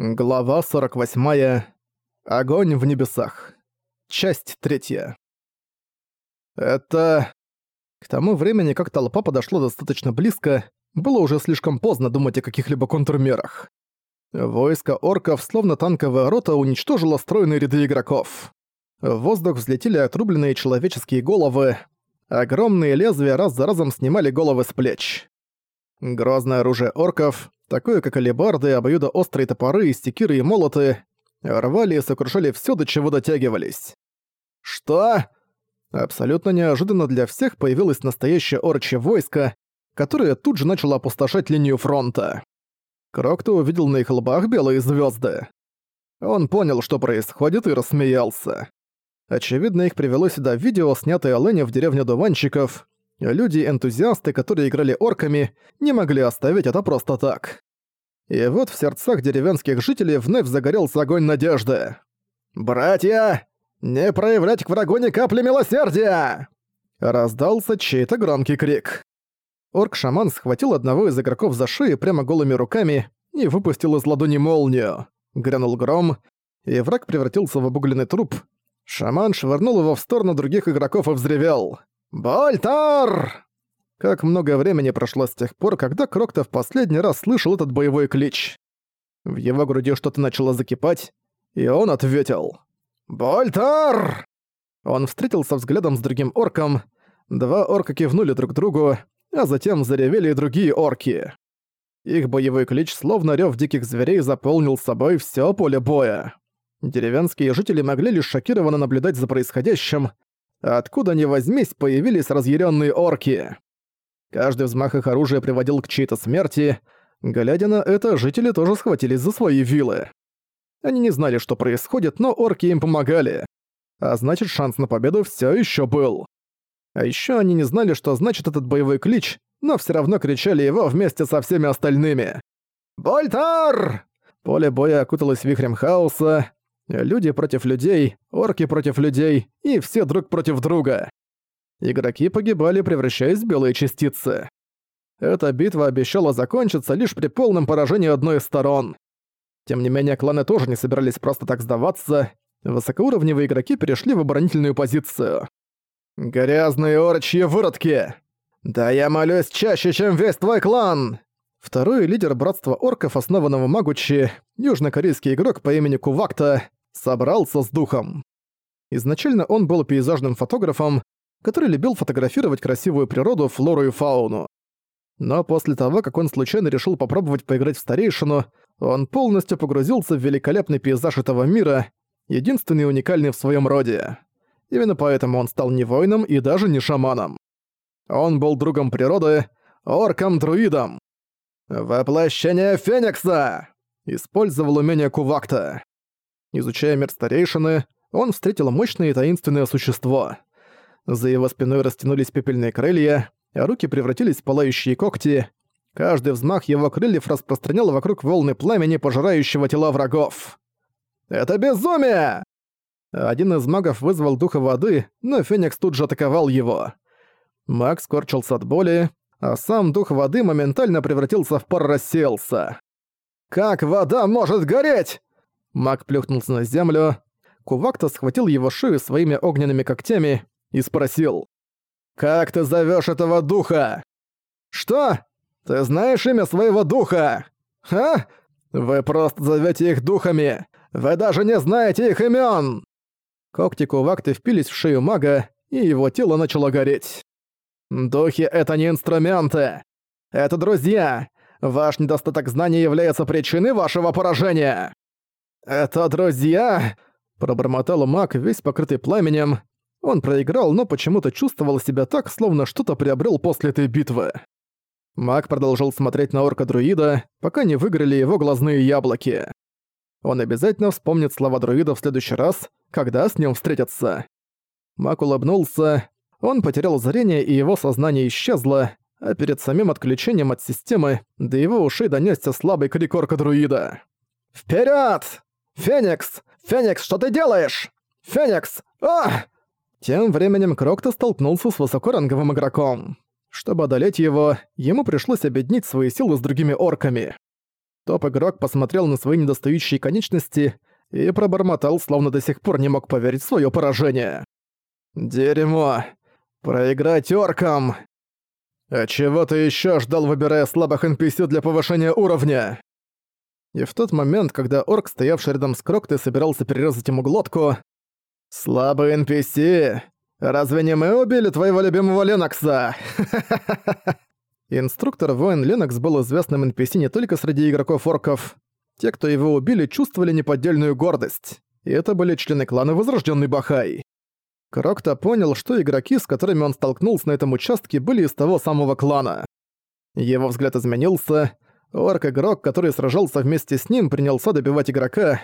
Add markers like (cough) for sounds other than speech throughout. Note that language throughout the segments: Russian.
Глава 48. Огонь в небесах. Часть 3. Это... К тому времени, как толпа подошла достаточно близко, было уже слишком поздно думать о каких-либо контрмерах. Войско орков, словно танковая рота, уничтожило стройные ряды игроков. В воздух взлетели отрубленные человеческие головы. Огромные лезвия раз за разом снимали головы с плеч. Грозное оружие орков, такое как алебарды, обоюдоострые топоры, секиры и молоты, рвали и сокрушали всё, до чего дотягивались. Что? Абсолютно неожиданно для всех появилось настоящее орчье войско, которое тут же начало опустошать линию фронта. Крокто увидел на их лбах белые звёзды. Он понял, что происходит, и рассмеялся. Очевидно, их привело сюда видео, снятое Лене в деревне Дуванчиков, Люди-энтузиасты, которые играли орками, не могли оставить это просто так. И вот в сердцах деревенских жителей вновь загорелся огонь надежды. «Братья, не проявлять к врагу ни капли милосердия!» Раздался чей-то громкий крик. Орк-шаман схватил одного из игроков за шею прямо голыми руками и выпустил из ладони молнию. Грянул гром, и враг превратился в обугленный труп. Шаман швырнул его в сторону других игроков и взревел. «Больтар!» Как много времени прошло с тех пор, когда Крокто в последний раз слышал этот боевой клич. В его груди что-то начало закипать, и он ответил. «Больтар!» Он встретился взглядом с другим орком. Два орка кивнули друг другу, а затем заревели и другие орки. Их боевой клич, словно рёв диких зверей, заполнил собой всё поле боя. Деревенские жители могли лишь шокированно наблюдать за происходящим, Откуда ни возьмись, появились разъяренные орки. Каждый взмах их оружия приводил к чьей-то смерти. Глядя на это, жители тоже схватились за свои вилы. Они не знали, что происходит, но орки им помогали. А значит, шанс на победу все еще был. А еще они не знали, что значит этот боевой клич, но все равно кричали его вместе со всеми остальными. «Больтар!» Поле боя окуталось вихрем хаоса, Люди против людей, орки против людей и все друг против друга. Игроки погибали, превращаясь в белые частицы. Эта битва обещала закончиться лишь при полном поражении одной из сторон. Тем не менее, кланы тоже не собирались просто так сдаваться. Высокоуровневые игроки перешли в оборонительную позицию. «Грязные орочьи выродки! Да я молюсь чаще, чем весь твой клан!» Второй лидер братства орков, основанного Магучи, южнокорейский игрок по имени Кувакта, собрался с духом. Изначально он был пейзажным фотографом, который любил фотографировать красивую природу, флору и фауну. Но после того, как он случайно решил попробовать поиграть в старейшину, он полностью погрузился в великолепный пейзаж этого мира, единственный и уникальный в своем роде. Именно поэтому он стал не воином и даже не шаманом. Он был другом природы, орком-друидом. «Воплощение Феникса!» Использовал умение Кувакта. Изучая мир старейшины, он встретил мощное и таинственное существо. За его спиной растянулись пепельные крылья, а руки превратились в пылающие когти. Каждый взмах его крыльев распространял вокруг волны пламени, пожирающего тела врагов. «Это безумие!» Один из магов вызвал духа воды, но Феникс тут же атаковал его. Маг скорчился от боли, а сам дух воды моментально превратился в пар рассеялся. «Как вода может гореть?» Маг плюхнулся на землю. Кувакта схватил его шею своими огненными когтями и спросил. «Как ты зовешь этого духа?» «Что? Ты знаешь имя своего духа?» «Ха? Вы просто зовете их духами! Вы даже не знаете их имен!» Когти Кувакты впились в шею мага, и его тело начало гореть. «Духи — это не инструменты! Это друзья! Ваш недостаток знаний является причиной вашего поражения!» «Это друзья!» – пробормотал маг, весь покрытый пламенем. Он проиграл, но почему-то чувствовал себя так, словно что-то приобрел после этой битвы. Маг продолжил смотреть на орка-друида, пока не выиграли его глазные яблоки. Он обязательно вспомнит слова друида в следующий раз, когда с ним встретятся. Маг улыбнулся, он потерял зрение и его сознание исчезло, а перед самим отключением от системы до его ушей донёсся слабый крик орка-друида. «Вперёд!» «Феникс! Феникс, что ты делаешь? Феникс! А!» Тем временем Крокто столкнулся с высокоранговым игроком. Чтобы одолеть его, ему пришлось объединить свои силы с другими орками. Топ-игрок посмотрел на свои недостающие конечности и пробормотал, словно до сих пор не мог поверить в своё поражение. «Дерьмо! Проиграть оркам!» «А чего ты ещё ждал, выбирая слабых NPC для повышения уровня?» И в тот момент, когда орк, стоявший рядом с Кроктой, собирался перерезать ему глотку, «Слабый NPC! Разве не мы убили твоего любимого Ленокса?» (laughs) Инструктор воин Ленокс был известным NPC не только среди игроков-орков. Те, кто его убили, чувствовали неподдельную гордость. И это были члены клана Возрожденный Бахай. Крокто понял, что игроки, с которыми он столкнулся на этом участке, были из того самого клана. Его взгляд изменился. Орк-игрок, который сражался вместе с ним, принялся добивать игрока.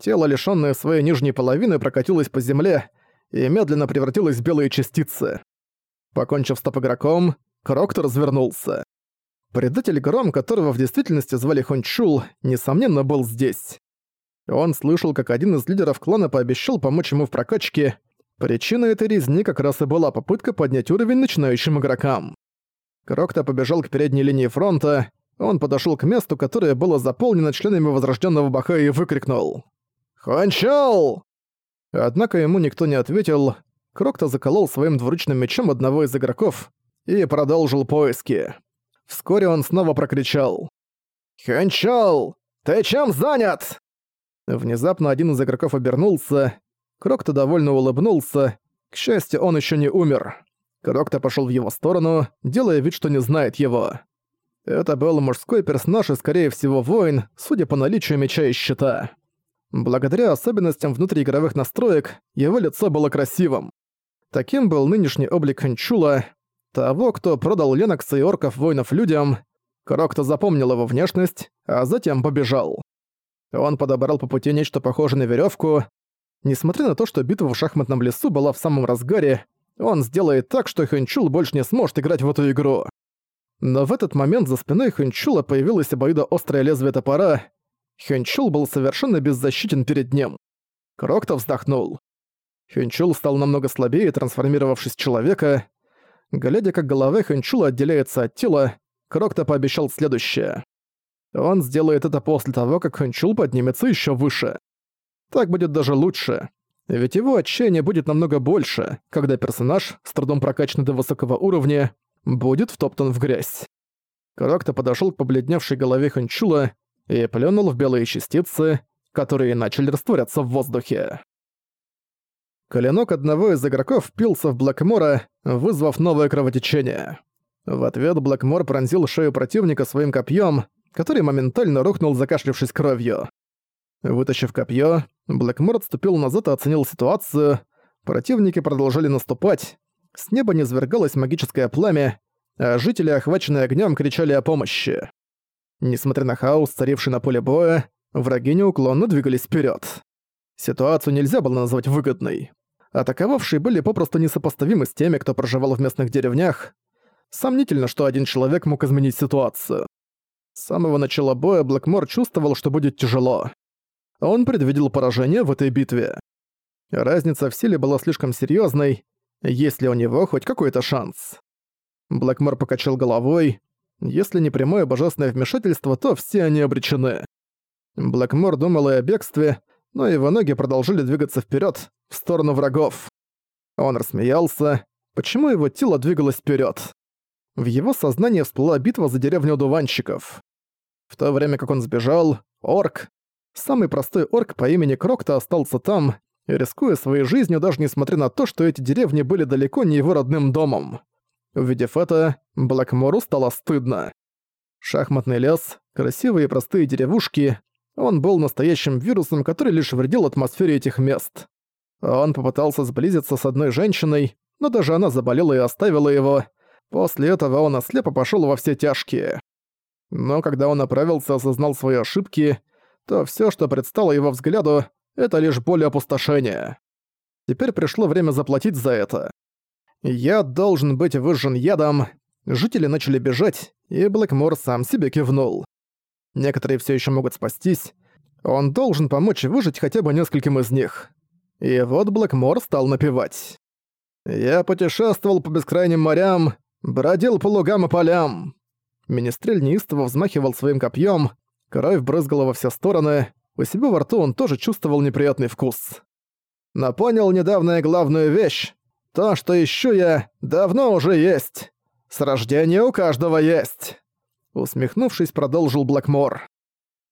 Тело, лишённое своей нижней половины, прокатилось по земле и медленно превратилось в белые частицы. Покончив с топ-игроком, Крокто развернулся. Предатель Гром, которого в действительности звали Хончул, несомненно, был здесь. Он слышал, как один из лидеров клана пообещал помочь ему в прокачке. Причиной этой резни как раз и была попытка поднять уровень начинающим игрокам. Крокто побежал к передней линии фронта, он подошёл к месту, которое было заполнено членами Возрождённого Баха и выкрикнул. «Хончул!» Однако ему никто не ответил. Крокто заколол своим двуручным мечом одного из игроков и продолжил поиски. Вскоре он снова прокричал. «Хэнчоу, ты чем занят?» Внезапно один из игроков обернулся. Крокто довольно улыбнулся. К счастью, он еще не умер. Крокто пошел в его сторону, делая вид, что не знает его. Это был мужской персонаж и, скорее всего, воин, судя по наличию меча и щита. Благодаря особенностям внутриигровых настроек, его лицо было красивым. Таким был нынешний облик Ханчула, того, кто продал Ленокса и орков воинов людям. Крокто запомнил его внешность, а затем побежал. Он подобрал по пути нечто похожее на веревку. Несмотря на то, что битва в шахматном лесу была в самом разгаре, он сделает так, что Хэнчул больше не сможет играть в эту игру. Но в этот момент за спиной Хэнчула появилось обоюдоострое лезвие топора, Хёнчул был совершенно беззащитен перед ним. Крокто вздохнул. Хёнчул стал намного слабее, трансформировавшись в человека. Глядя, как голова Хёнчула отделяется от тела, Крокто пообещал следующее. Он сделает это после того, как Хэнчул поднимется еще выше. Так будет даже лучше. Ведь его отчаяние будет намного больше, когда персонаж, с трудом прокачанный до высокого уровня, будет втоптан в грязь. Крокто подошел к побледневшей голове Хэнчула и плюнул в белые частицы, которые начали растворяться в воздухе. Коленок одного из игроков впился в Блэкмора, вызвав новое кровотечение. В ответ Блэкмор пронзил шею противника своим копьем, который моментально рухнул, закашлявшись кровью. Вытащив копье, Блэкмор отступил назад и оценил ситуацию. Противники продолжали наступать. С неба низвергалось магическое пламя, а жители, охваченные огнем, кричали о помощи. Несмотря на хаос, царивший на поле боя, враги неуклонно двигались вперед. Ситуацию нельзя было назвать выгодной. Атаковавшие были попросту несопоставимы с теми, кто проживал в местных деревнях. Сомнительно, что один человек мог изменить ситуацию. С самого начала боя Блэкмор чувствовал, что будет тяжело. Он предвидел поражение в этой битве. Разница в силе была слишком серьезной, есть ли у него хоть какой-то шанс. Блэкмор покачал головой, если не прямое божественное вмешательство, то все они обречены. Блэкмор думал и о бегстве, но его ноги продолжили двигаться вперед в сторону врагов. Он рассмеялся. Почему его тело двигалось вперед? В его сознании всплыла битва за деревню дуванщиков. В то время как он сбежал, орк, самый простой орк по имени Крокта остался там, рискуя своей жизнью даже несмотря на то, что эти деревни были далеко не его родным домом. Увидев это, Блэкмору стало стыдно. Шахматный лес, красивые и простые деревушки, он был настоящим вирусом, который лишь вредил атмосфере этих мест. Он попытался сблизиться с одной женщиной, но даже она заболела и оставила его. После этого он ослепо пошёл во все тяжкие. Но когда он направился и осознал свои ошибки, то всё, что предстало его взгляду, это лишь боль и опустошение. Теперь пришло время заплатить за это. «Я должен быть выжжен ядом». Жители начали бежать, и Блэкмор сам себе кивнул. Некоторые все еще могут спастись. Он должен помочь выжить хотя бы нескольким из них. И вот Блэкмор стал напевать. «Я путешествовал по бескрайним морям, бродил по лугам и полям». Министрель неистово взмахивал своим копьем, Кровь брызгала во все стороны, у себя во рту он тоже чувствовал неприятный вкус. Но понял недавно я главную вещь. То, что ищу я, давно уже есть. С рождения у каждого есть. Усмехнувшись, продолжил Блэкмор.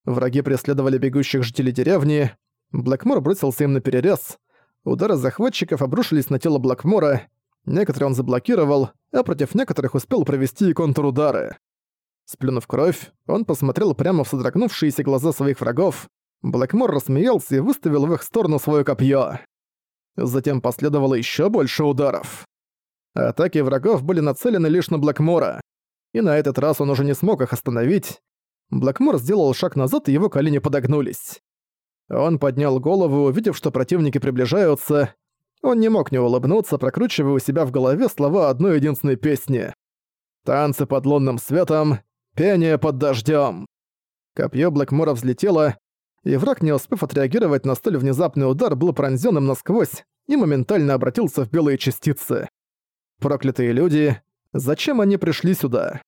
Враги преследовали бегущих жителей деревни. Блэкмор бросился им на перерез. Удары захватчиков обрушились на тело Блэкмора. Некоторые он заблокировал, а против некоторых успел провести и контрудары. Сплюнув кровь, он посмотрел прямо в содрогнувшиеся глаза своих врагов. Блэкмор рассмеялся и выставил в их сторону свое копье. Затем последовало еще больше ударов. Атаки врагов были нацелены лишь на Блэкмора. И на этот раз он уже не смог их остановить. Блэкмор сделал шаг назад, и его колени подогнулись. Он поднял голову, увидев, что противники приближаются. Он не мог не улыбнуться, прокручивая у себя в голове слова одной единственной песни. «Танцы под лунным светом, пение под дождем. Копье Блэкмора взлетело, и враг, не успев отреагировать на столь внезапный удар, был пронзённым насквозь и моментально обратился в белые частицы. Проклятые люди, зачем они пришли сюда?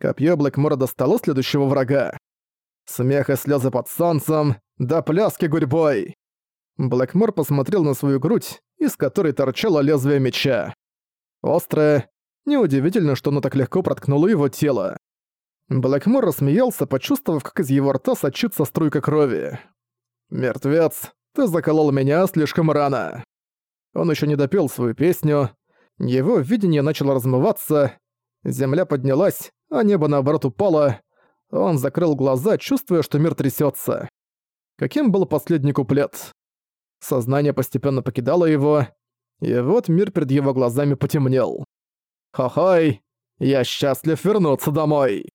Копье Блэкмора достало следующего врага. Смех и слезы под солнцем, да пляски гурьбой. Блэкмор посмотрел на свою грудь, из которой торчало лезвие меча. Острое. Неудивительно, что оно так легко проткнуло его тело. Блэкмор рассмеялся, почувствовав, как из его рта сочится струйка крови. «Мертвец, ты заколол меня слишком рано». Он еще не допел свою песню. Его видение начало размываться. Земля поднялась, а небо наоборот упало. Он закрыл глаза, чувствуя, что мир трясется. Каким был последний куплет? Сознание постепенно покидало его, и вот мир перед его глазами потемнел. «Хо-хой, я счастлив вернуться домой!»